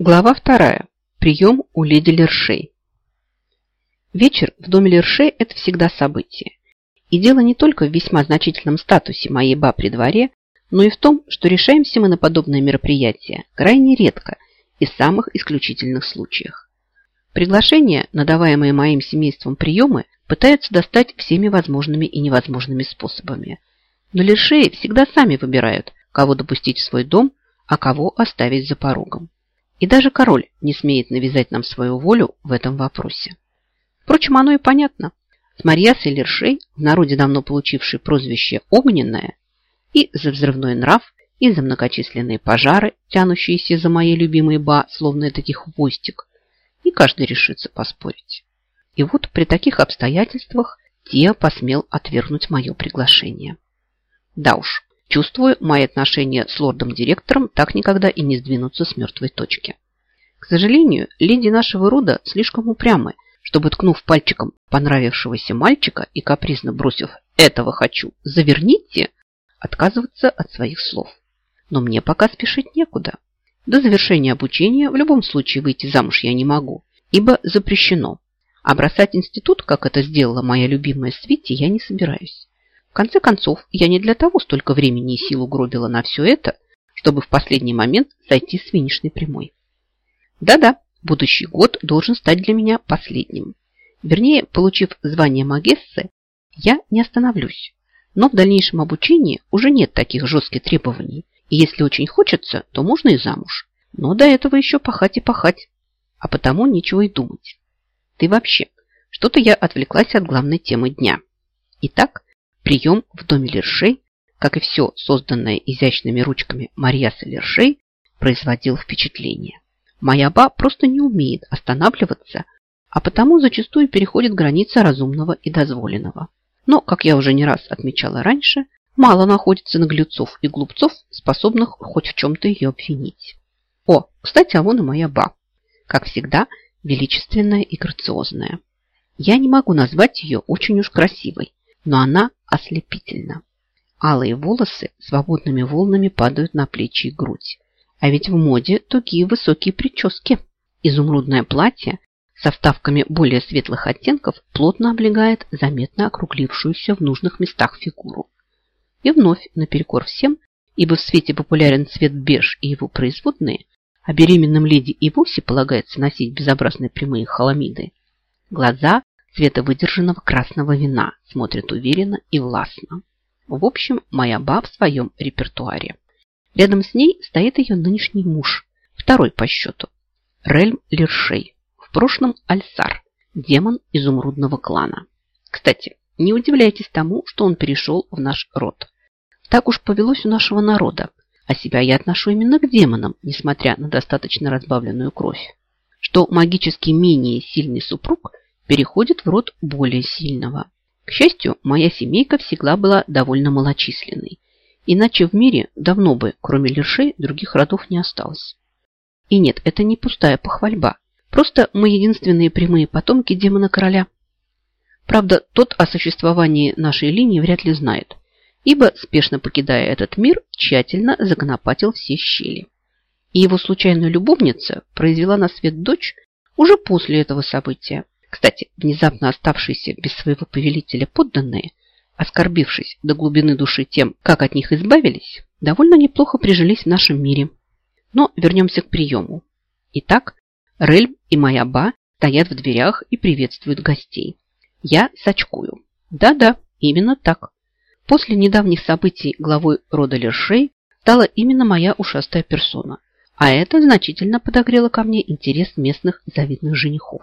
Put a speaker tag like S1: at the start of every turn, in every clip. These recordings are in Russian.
S1: Глава вторая. Прием у леди Лершей. Вечер в доме Лершей – это всегда событие. И дело не только в весьма значительном статусе моей ба при дворе, но и в том, что решаемся мы на подобное мероприятие крайне редко и в самых исключительных случаях. Приглашения, надаваемые моим семейством приемы, пытаются достать всеми возможными и невозможными способами. Но Лершеи всегда сами выбирают, кого допустить в свой дом, а кого оставить за порогом. И даже король не смеет навязать нам свою волю в этом вопросе. Впрочем, оно и понятно. С Марьясой Лершей, в народе давно получившей прозвище «Огненная», и за взрывной нрав, и за многочисленные пожары, тянущиеся за моей любимой ба, словно этакий хвостик, и каждый решится поспорить. И вот при таких обстоятельствах Тия посмел отвергнуть мое приглашение. Да уж, Чувствую, мои отношения с лордом-директором так никогда и не сдвинутся с мертвой точки. К сожалению, леди нашего рода слишком упрямы, чтобы, ткнув пальчиком понравившегося мальчика и капризно бросив «этого хочу, заверните», отказываться от своих слов. Но мне пока спешить некуда. До завершения обучения в любом случае выйти замуж я не могу, ибо запрещено. А бросать институт, как это сделала моя любимая Свити, я не собираюсь. Конце концов, я не для того столько времени и сил угробила на все это, чтобы в последний момент сойти с финишной прямой. Да-да, будущий год должен стать для меня последним. Вернее, получив звание магессы, я не остановлюсь. Но в дальнейшем обучении уже нет таких жестких требований. И если очень хочется, то можно и замуж. Но до этого еще пахать и пахать. А потому ничего и думать. Ты вообще, что-то я отвлеклась от главной темы дня. Итак, Прием в доме Лершей, как и все созданное изящными ручками Марьяса Лершей, производил впечатление. Моя ба просто не умеет останавливаться, а потому зачастую переходит границы разумного и дозволенного. Но, как я уже не раз отмечала раньше, мало находится наглецов и глупцов, способных хоть в чем-то ее обвинить. О, кстати, а вон и моя ба. Как всегда, величественная и грациозная. Я не могу назвать ее очень уж красивой, но она ослепительна. Алые волосы свободными волнами падают на плечи и грудь. А ведь в моде тугие высокие прически. Изумрудное платье со вставками более светлых оттенков плотно облегает заметно округлившуюся в нужных местах фигуру. И вновь, наперекор всем, ибо в свете популярен цвет беж и его производные, а беременным леди и вовсе полагается носить безобразные прямые халамиды, глаза цвета выдержанного красного вина, смотрит уверенно и властно. В общем, моя ба в своем репертуаре. Рядом с ней стоит ее нынешний муж, второй по счету, Рельм Лершей, в прошлом Альсар, демон изумрудного клана. Кстати, не удивляйтесь тому, что он перешел в наш род. Так уж повелось у нашего народа, а себя я отношу именно к демонам, несмотря на достаточно разбавленную кровь. Что магически менее сильный супруг – переходит в род более сильного. К счастью, моя семейка всегда была довольно малочисленной. Иначе в мире давно бы, кроме лершей, других родов не осталось. И нет, это не пустая похвальба. Просто мы единственные прямые потомки демона-короля. Правда, тот о существовании нашей линии вряд ли знает, ибо, спешно покидая этот мир, тщательно законопатил все щели. И его случайная любовница произвела на свет дочь уже после этого события, кстати, внезапно оставшиеся без своего повелителя подданные, оскорбившись до глубины души тем, как от них избавились, довольно неплохо прижились в нашем мире. Но вернемся к приему. Итак, Рельм и моя ба стоят в дверях и приветствуют гостей. Я сочкую. Да-да, именно так. После недавних событий главой рода Лершей стала именно моя ушастая персона. А это значительно подогрело ко мне интерес местных завидных женихов.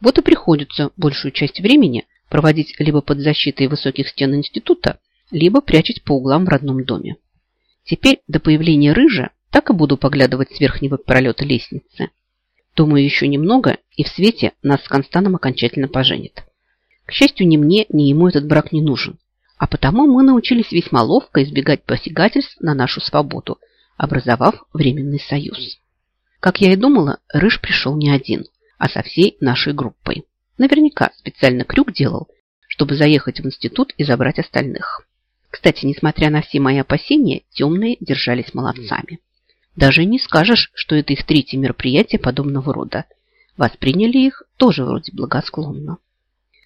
S1: Вот и приходится большую часть времени проводить либо под защитой высоких стен института, либо прячась по углам в родном доме. Теперь до появления рыжа так и буду поглядывать с верхнего пролета лестницы. Думаю, еще немного, и в свете нас с Констаном окончательно поженит. К счастью, ни мне, ни ему этот брак не нужен. А потому мы научились весьма ловко избегать посягательств на нашу свободу, образовав временный союз. Как я и думала, Рыж пришел не один – а со всей нашей группой. Наверняка специально крюк делал, чтобы заехать в институт и забрать остальных. Кстати, несмотря на все мои опасения, темные держались молодцами. Даже не скажешь, что это их третье мероприятие подобного рода. Восприняли их тоже вроде благосклонно.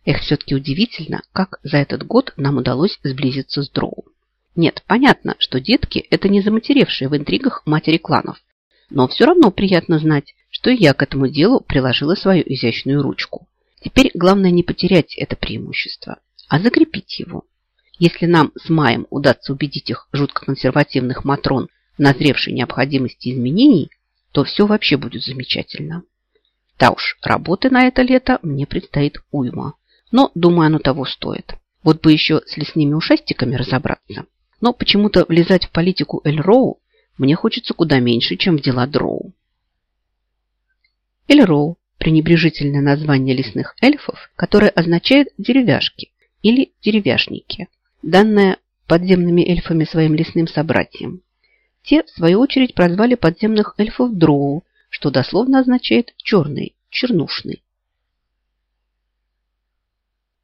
S1: Эх, все-таки удивительно, как за этот год нам удалось сблизиться с Дроу. Нет, понятно, что детки – это не заматеревшие в интригах матери кланов. Но все равно приятно знать, что и я к этому делу приложила свою изящную ручку. Теперь главное не потерять это преимущество, а закрепить его. Если нам с Маем удастся убедить их жутко консервативных матрон в назревшей необходимости изменений, то все вообще будет замечательно. Да уж, работы на это лето мне предстоит уйма. Но, думаю, оно того стоит. Вот бы еще с лесными ушастиками разобраться. Но почему-то влезать в политику Эльроу мне хочется куда меньше, чем в дела Дроу. Эльроу – пренебрежительное название лесных эльфов, которое означает «деревяшки» или «деревяшники», данное подземными эльфами своим лесным собратьям. Те, в свою очередь, прозвали подземных эльфов Дроу, что дословно означает «черный», «чернушный».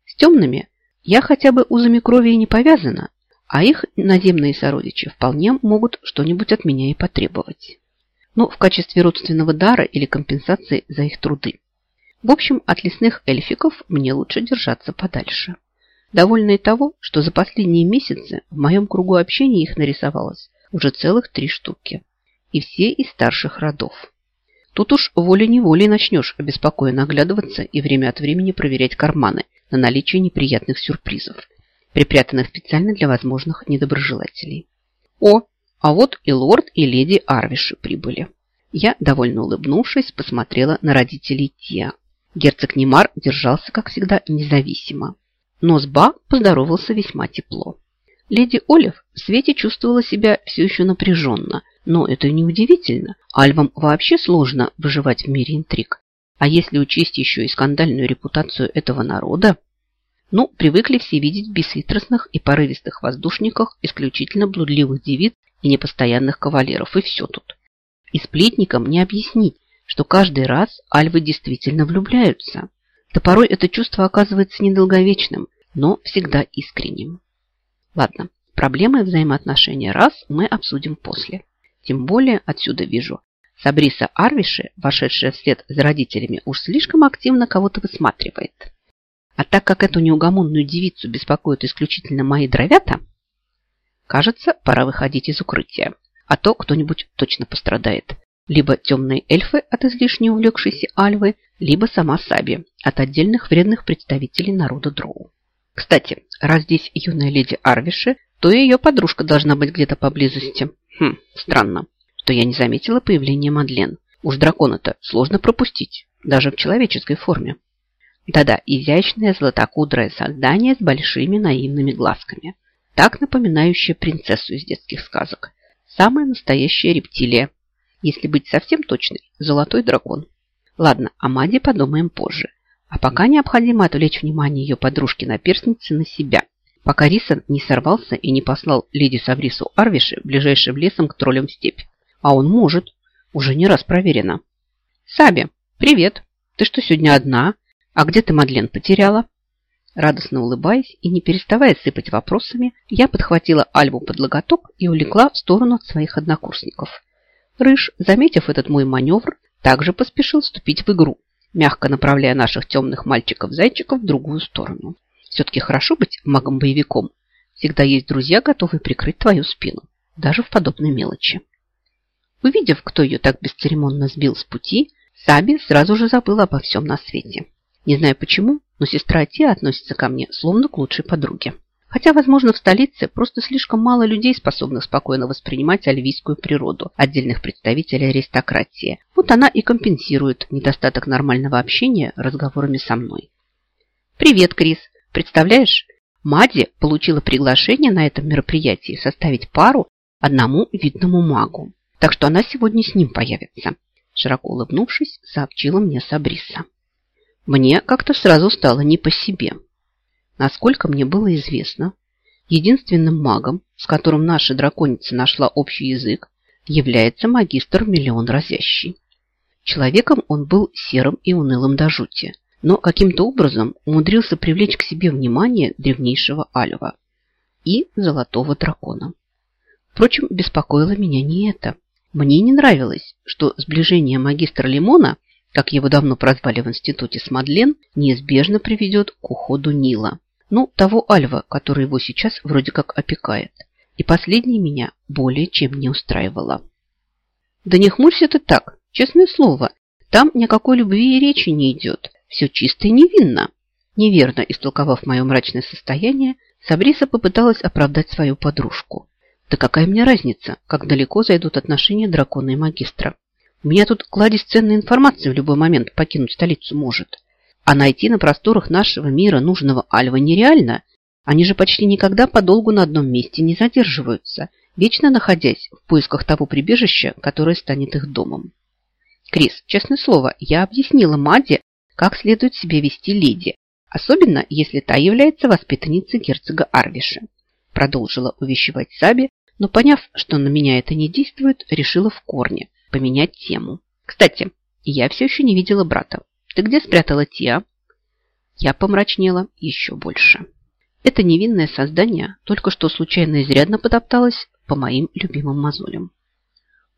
S1: С темными я хотя бы узами крови и не повязана, а их наземные сородичи вполне могут что-нибудь от меня и потребовать. Ну, в качестве родственного дара или компенсации за их труды. В общем, от лесных эльфиков мне лучше держаться подальше. Довольно и того, что за последние месяцы в моем кругу общения их нарисовалось уже целых три штуки. И все из старших родов. Тут уж волей-неволей начнешь обеспокоенно оглядываться и время от времени проверять карманы на наличие неприятных сюрпризов, припрятанных специально для возможных недоброжелателей. О, а вот и лорд, и леди Арвиши прибыли. Я, довольно улыбнувшись, посмотрела на родителей Тиа. Герцог Немар держался, как всегда, независимо. Но с поздоровался весьма тепло. Леди Олив в свете чувствовала себя все еще напряженно, но это не удивительно. Альвам вообще сложно выживать в мире интриг. А если учесть еще и скандальную репутацию этого народа, ну, привыкли все видеть в бесхитростных и порывистых воздушниках исключительно блудливых девиц и непостоянных кавалеров, и все тут. И сплетникам не объяснить, что каждый раз альвы действительно влюбляются. Да порой это чувство оказывается недолговечным, но всегда искренним. Ладно, проблемы взаимоотношения раз мы обсудим после. Тем более отсюда вижу. Сабриса Арвиши, вошедшая вслед за родителями, уж слишком активно кого-то высматривает. А так как эту неугомонную девицу беспокоят исключительно мои дровята, кажется, пора выходить из укрытия. А то кто-нибудь точно пострадает. Либо темные эльфы от излишне увлекшейся Альвы, либо сама Саби от отдельных вредных представителей народа Дроу. Кстати, раз здесь юная леди Арвиши, то и ее подружка должна быть где-то поблизости. Хм, странно, что я не заметила появления Мадлен. Уж дракона-то сложно пропустить, даже в человеческой форме. Да-да, изящное златокудрое создание с большими наивными глазками. Так напоминающее принцессу из детских сказок. Самая настоящая рептилия. Если быть совсем точной, золотой дракон. Ладно, о Маде подумаем позже. А пока необходимо отвлечь внимание ее подружки-наперстницы на себя. Пока Рисон не сорвался и не послал леди Саврису Арвиши ближайшим лесом к троллям в степь. А он может. Уже не раз проверено. Саби, привет. Ты что, сегодня одна? А где ты Мадлен потеряла? Радостно улыбаясь и не переставая сыпать вопросами, я подхватила Альбу под локоток и улекла в сторону от своих однокурсников. Рыж, заметив этот мой маневр, также поспешил вступить в игру, мягко направляя наших темных мальчиков-зайчиков в другую сторону. Все-таки хорошо быть магом-боевиком. Всегда есть друзья, готовые прикрыть твою спину, даже в подобной мелочи. Увидев, кто ее так бесцеремонно сбил с пути, Саби сразу же забыла обо всем на свете. Не знаю почему, но сестра Тия относится ко мне словно к лучшей подруге. Хотя, возможно, в столице просто слишком мало людей, способных спокойно воспринимать альвийскую природу, отдельных представителей аристократии. Вот она и компенсирует недостаток нормального общения разговорами со мной. «Привет, Крис! Представляешь, Мади получила приглашение на этом мероприятии составить пару одному видному магу. Так что она сегодня с ним появится», широко улыбнувшись, сообщила мне Сабриса. Мне как-то сразу стало не по себе. Насколько мне было известно, единственным магом, с которым наша драконица нашла общий язык, является магистр Миллион Разящий. Человеком он был серым и унылым до жути, но каким-то образом умудрился привлечь к себе внимание древнейшего Альва и золотого дракона. Впрочем, беспокоило меня не это. Мне не нравилось, что сближение магистра Лимона, как его давно прозвали в институте с Мадлен, неизбежно приведет к уходу Нила. Ну, того Альва, который его сейчас вроде как опекает. И последнее меня более чем не устраивало. Да не хмурься ты так, честное слово. Там никакой любви и речи не идет. Все чисто и невинно. Неверно истолковав мое мрачное состояние, Сабриса попыталась оправдать свою подружку. Да какая мне разница, как далеко зайдут отношения дракона и магистра? У меня тут кладезь ценной информации в любой момент покинуть столицу может. А найти на просторах нашего мира нужного Альва нереально. Они же почти никогда подолгу на одном месте не задерживаются, вечно находясь в поисках того прибежища, которое станет их домом. Крис, честное слово, я объяснила Маде, как следует себе вести леди, особенно если та является воспитанницей герцога Арвиша. Продолжила увещевать Саби, но поняв, что на меня это не действует, решила в корне поменять тему. Кстати, я все еще не видела брата. Ты где спрятала Тиа? Я помрачнела еще больше. Это невинное создание только что случайно изрядно потопталось по моим любимым мозолям.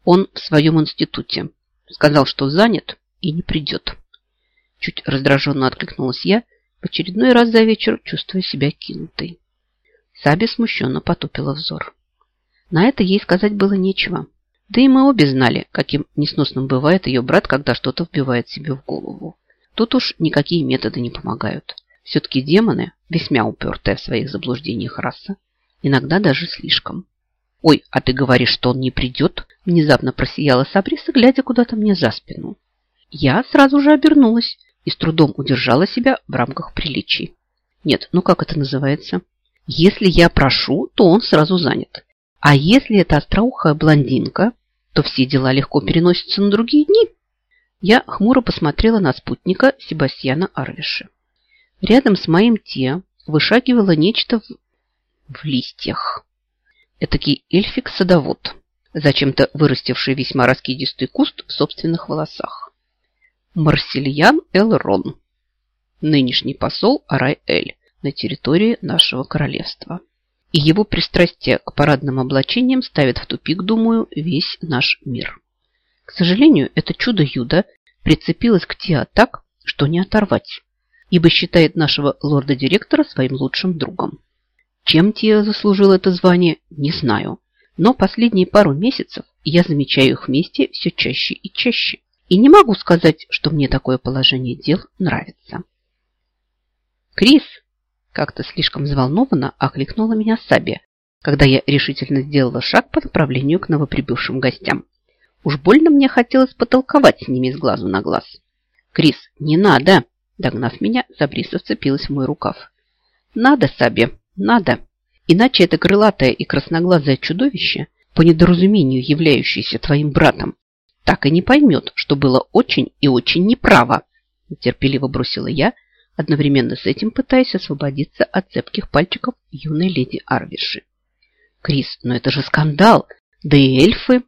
S1: Он в своем институте. Сказал, что занят и не придет. Чуть раздраженно откликнулась я, в очередной раз за вечер чувствуя себя кинутой. Саби смущенно потупила взор. На это ей сказать было нечего. Да и мы обе знали, каким несносным бывает ее брат, когда что-то вбивает себе в голову. Тут уж никакие методы не помогают. Все-таки демоны, весьма упертая в своих заблуждениях раса, иногда даже слишком. «Ой, а ты говоришь, что он не придет?» Внезапно просияла Сабриса, глядя куда-то мне за спину. Я сразу же обернулась и с трудом удержала себя в рамках приличий. Нет, ну как это называется? Если я прошу, то он сразу занят. А если это остроухая блондинка, то все дела легко переносятся на другие дни. Я хмуро посмотрела на спутника Себастьяна Арвиши. Рядом с моим те вышагивало нечто в, в листьях. Этакий эльфик-садовод, зачем-то вырастивший весьма раскидистый куст в собственных волосах. Марсельян Элрон, нынешний посол Арай-Эль на территории нашего королевства. И его пристрастие к парадным облачениям ставит в тупик, думаю, весь наш мир. К сожалению, это чудо-юдо прицепилось к Тиа так, что не оторвать, ибо считает нашего лорда-директора своим лучшим другом. Чем Тиа заслужил это звание, не знаю, но последние пару месяцев я замечаю их вместе все чаще и чаще. И не могу сказать, что мне такое положение дел нравится. «Крис!» – как-то слишком взволнованно окликнула меня Саби, когда я решительно сделала шаг по направлению к новоприбывшим гостям. Уж больно мне хотелось потолковать с ними с глазу на глаз. «Крис, не надо!» Догнав меня, Забриса вцепилась в мой рукав. «Надо, Саби, надо! Иначе это крылатое и красноглазое чудовище, по недоразумению являющееся твоим братом, так и не поймет, что было очень и очень неправо!» Терпеливо бросила я, одновременно с этим пытаясь освободиться от цепких пальчиков юной леди Арвиши. «Крис, но это же скандал! Да и эльфы!»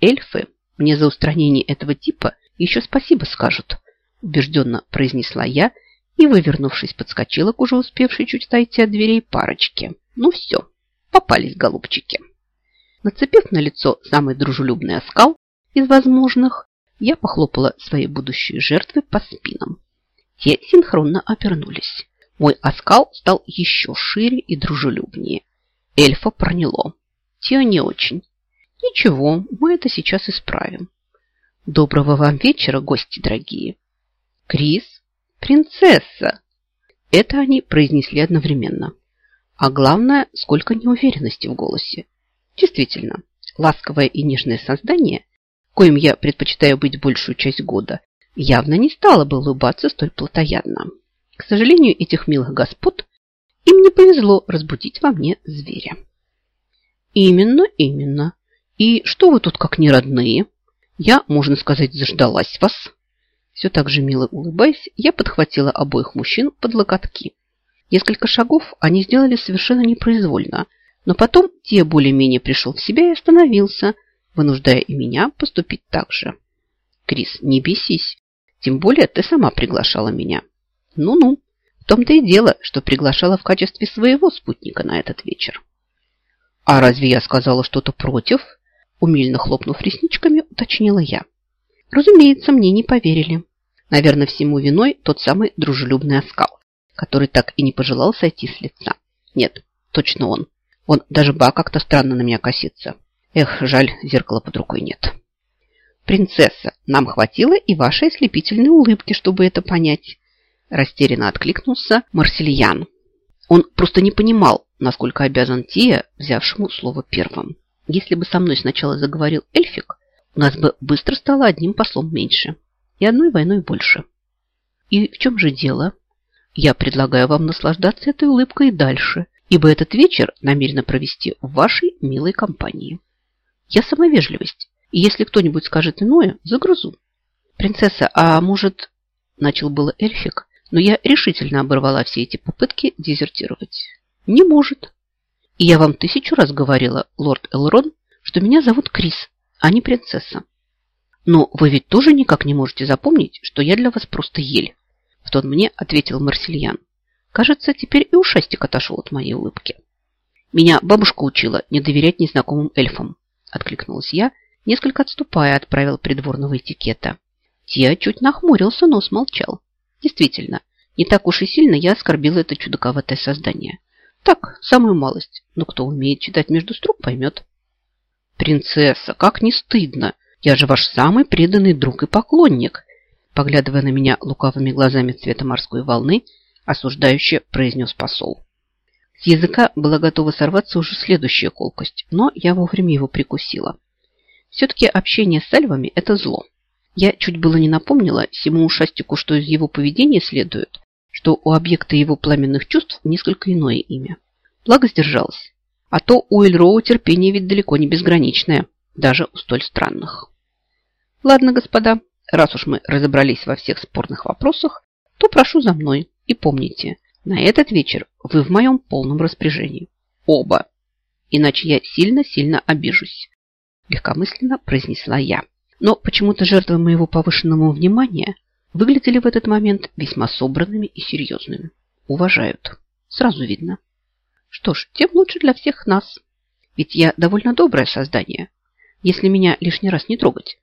S1: «Эльфы мне за устранение этого типа еще спасибо скажут, убежденно произнесла я и, вывернувшись, подскочила к уже успевшей чуть отойти от дверей парочке. Ну все, попались голубчики. Нацепив на лицо самый дружелюбный оскал из возможных, я похлопала своей будущей жертвы по спинам. Те синхронно обернулись. Мой оскал стал еще шире и дружелюбнее. Эльфа проняло. Те не очень. Ничего, мы это сейчас исправим. Доброго вам вечера, гости дорогие. Крис, принцесса. Это они произнесли одновременно. А главное, сколько неуверенности в голосе. Действительно, ласковое и нежное создание, коим я предпочитаю быть большую часть года, явно не стало бы улыбаться столь плотоядно. К сожалению, этих милых господ им не повезло разбудить во мне зверя. Именно, именно. И что вы тут как не родные? Я, можно сказать, заждалась вас. Все так же мило улыбаясь, я подхватила обоих мужчин под локотки. Несколько шагов они сделали совершенно непроизвольно, но потом те более-менее пришел в себя и остановился, вынуждая и меня поступить так же. Крис, не бесись. Тем более ты сама приглашала меня. Ну-ну. В том-то и дело, что приглашала в качестве своего спутника на этот вечер. А разве я сказала что-то против? Умильно хлопнув ресничками, уточнила я. Разумеется, мне не поверили. Наверное, всему виной тот самый дружелюбный оскал, который так и не пожелал сойти с лица. Нет, точно он. Он даже ба как-то странно на меня косится. Эх, жаль, зеркала под рукой нет. Принцесса, нам хватило и вашей ослепительной улыбки, чтобы это понять. Растерянно откликнулся Марсельян. Он просто не понимал, насколько обязан Тия, взявшему слово первым. Если бы со мной сначала заговорил эльфик, у нас бы быстро стало одним послом меньше и одной войной больше. И в чем же дело? Я предлагаю вам наслаждаться этой улыбкой и дальше, ибо этот вечер намерена провести в вашей милой компании. Я сама вежливость, и если кто-нибудь скажет иное, загрызу. Принцесса, а может... Начал было эльфик, но я решительно оборвала все эти попытки дезертировать. Не может. И я вам тысячу раз говорила, лорд Элрон, что меня зовут Крис, а не принцесса. Но вы ведь тоже никак не можете запомнить, что я для вас просто ель. В тон мне ответил Марсельян. Кажется, теперь и ушастик отошел от моей улыбки. Меня бабушка учила не доверять незнакомым эльфам. Откликнулась я, несколько отступая от правил придворного этикета. Тия чуть нахмурился, но смолчал. Действительно, не так уж и сильно я оскорбила это чудаковатое создание. Так, самую малость. Но кто умеет читать между строк, поймет. Принцесса, как не стыдно! Я же ваш самый преданный друг и поклонник. Поглядывая на меня лукавыми глазами цвета морской волны, осуждающе произнес посол. С языка была готова сорваться уже следующая колкость, но я вовремя его прикусила. Все-таки общение с альвами – это зло. Я чуть было не напомнила всему ушастику, что из его поведения следует, что у объекта его пламенных чувств несколько иное имя. Благо сдержалась. А то у Эльроу терпение ведь далеко не безграничное, даже у столь странных. Ладно, господа, раз уж мы разобрались во всех спорных вопросах, то прошу за мной. И помните, на этот вечер вы в моем полном распоряжении. Оба. Иначе я сильно-сильно обижусь. Легкомысленно произнесла я. Но почему-то жертвы моего повышенного внимания выглядели в этот момент весьма собранными и серьезными. Уважают. Сразу видно. Что ж, тем лучше для всех нас. Ведь я довольно доброе создание. Если меня лишний раз не трогать,